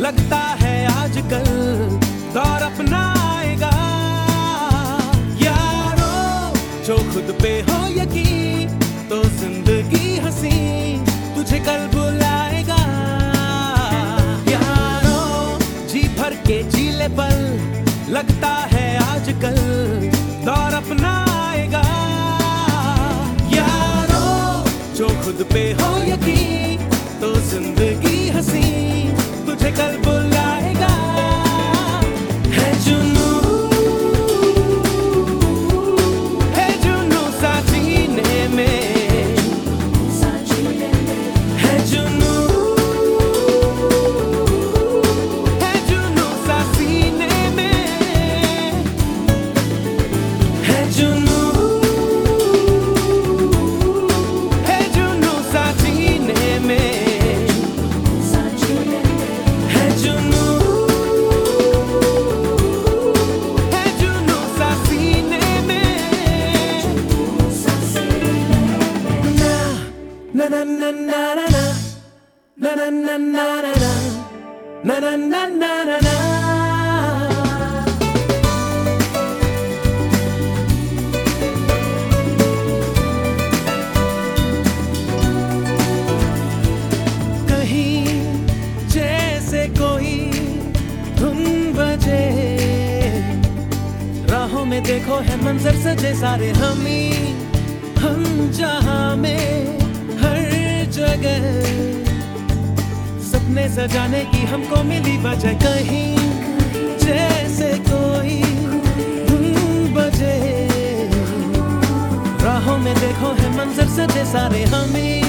लगता है आजकल दौर अपना आएगा यारों जो खुद पे हो यकीन be. Na na na. Na na na na na na. कहीं जैसे कोई बजे। राहों में देखो है मंजर सजे सारे। हम हम जहाँ में हर जगह। सपने सजाने की हमको मिली वजह कहीं। जैसे कोई धुन बजे। राहों में देखो है मंजर सजे सारे हमें।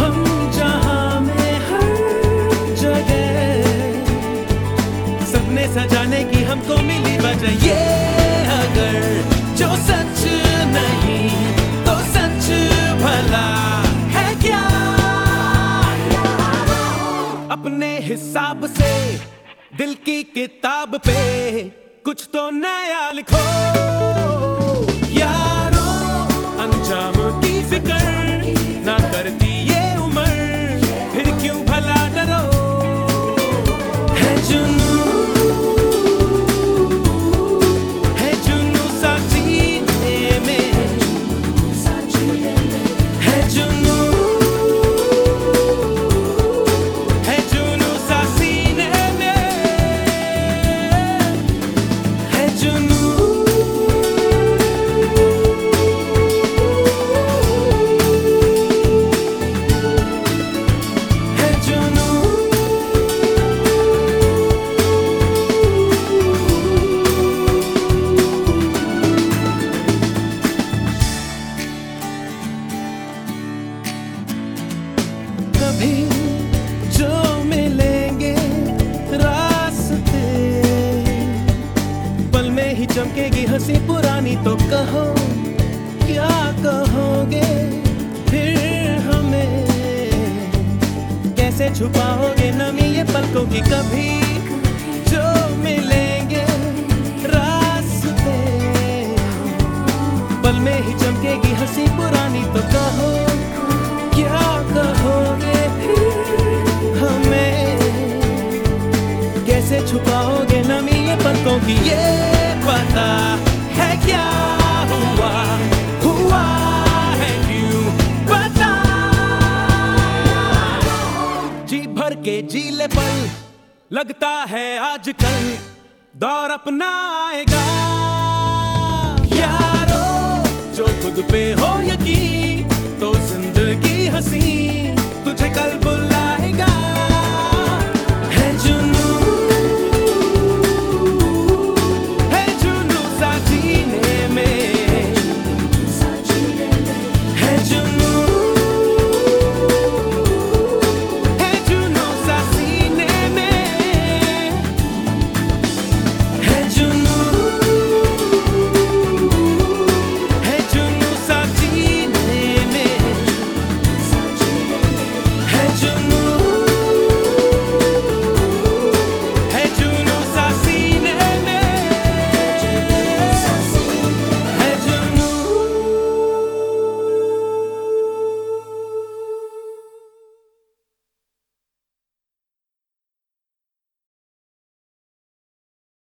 हम जहाँ में सजाने की हमको मिली वजह। ये हिसाब से दिल की किताब पे कुछ तो नया लिखो। कभी ही चमकेगी हँसी पुरानी तो कहो, क्या कहोगे फिर हमें? कैसे छुपाओगे नमी ये पलकों की कभी? जो मिलेंगे रास्ते। पल में ही चमकेगी हँसी पुरानी तो कहो, क्या कहोगे हमें? कैसे छुपाओगे नमी ये पलकों की ये भर के लगता है आजकल दौर अपना आएगा यारो, जो खुद पे हो यकीन तो ज़िंदगी हँसी